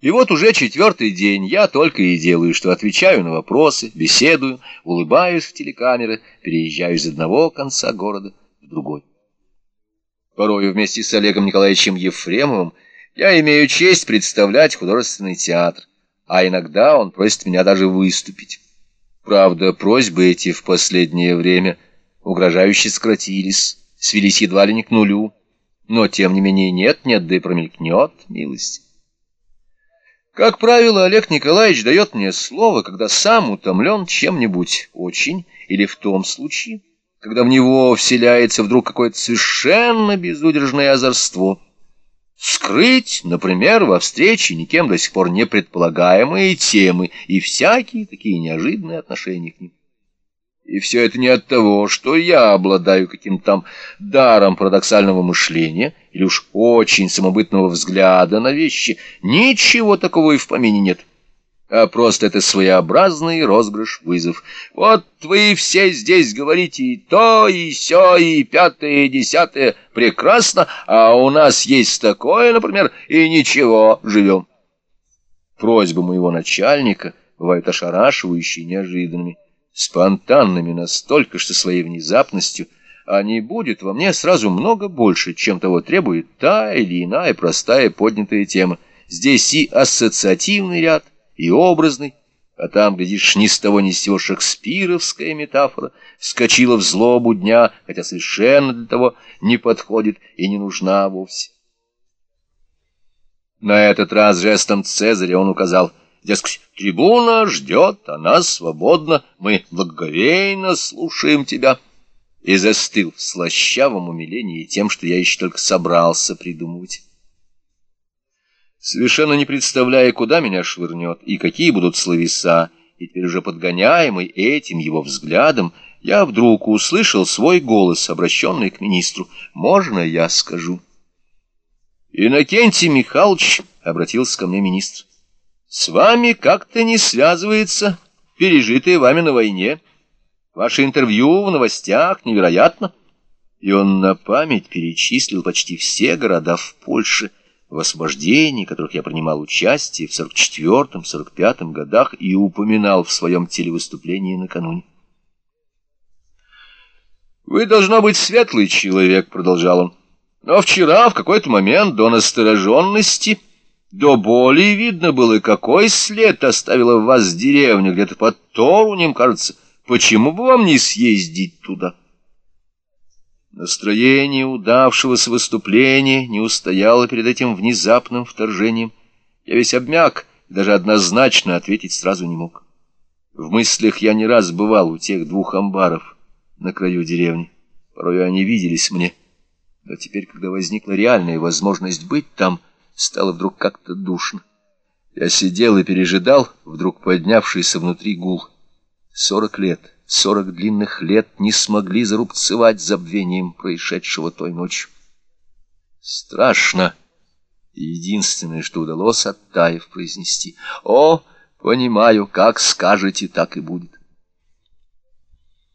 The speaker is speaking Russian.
И вот уже четвертый день я только и делаю, что отвечаю на вопросы, беседую, улыбаюсь в телекамеры, переезжаю из одного конца города в другой. Порою вместе с Олегом Николаевичем Ефремовым я имею честь представлять художественный театр, а иногда он просит меня даже выступить. Правда, просьбы эти в последнее время угрожающе сократились, свелись едва ли не к нулю, но тем не менее нет-нет, да и промелькнет милость. Как правило, Олег Николаевич дает мне слово, когда сам утомлен чем-нибудь очень, или в том случае, когда в него вселяется вдруг какое-то совершенно безудержное озорство. Скрыть, например, во встрече никем до сих пор не предполагаемые темы и всякие такие неожиданные отношения к ним. И все это не от того, что я обладаю каким-то там даром парадоксального мышления или уж очень самобытного взгляда на вещи. Ничего такого и в помине нет. А просто это своеобразный розыгрыш вызов. Вот вы все здесь говорите и то, и сё, и пятое, и десятое. Прекрасно, а у нас есть такое, например, и ничего, живем. Просьбы моего начальника бывают ошарашивающие неожиданными спонтанными настолько, что своей внезапностью, а не будет во мне сразу много больше, чем того требует та или иная простая поднятая тема. Здесь и ассоциативный ряд, и образный, а там, глядишь, ни с того ни с сего шекспировская метафора вскочила в злобу дня, хотя совершенно для того не подходит и не нужна вовсе. На этот раз жестом Цезаря он указал — Дескать, трибуна ждет, она свободна, мы благоговейно слушаем тебя. И застыл в слащавом умилении тем, что я еще только собрался придумывать. Совершенно не представляя, куда меня швырнет и какие будут словеса, и теперь уже подгоняемый этим его взглядом, я вдруг услышал свой голос, обращенный к министру. «Можно я скажу?» «Иннокентий Михайлович», — обратился ко мне министр, — с вами как-то не связывается пережитое вами на войне. Ваше интервью в новостях невероятно. И он на память перечислил почти все города в Польше, в освобождении которых я принимал участие в 44-45 годах и упоминал в своем телевыступлении накануне. «Вы, должно быть, светлый человек», — продолжал он. «Но вчера, в какой-то момент, до настороженности...» До боли видно было, какой след оставила в вас деревня, где-то под Торунем, кажется. Почему бы вам не съездить туда? Настроение удавшегося выступления не устояло перед этим внезапным вторжением. Я весь обмяк, даже однозначно ответить сразу не мог. В мыслях я не раз бывал у тех двух амбаров на краю деревни. Порой они виделись мне. Но теперь, когда возникла реальная возможность быть там, стало вдруг как-то душно. Я сидел и пережидал вдруг поднявшийся внутри гул. Сорок лет, сорок длинных лет не смогли зарубцевать забвением происшедшего той ночью. Страшно. единственное, что удалось, оттаив произнести. «О, понимаю, как скажете, так и будет».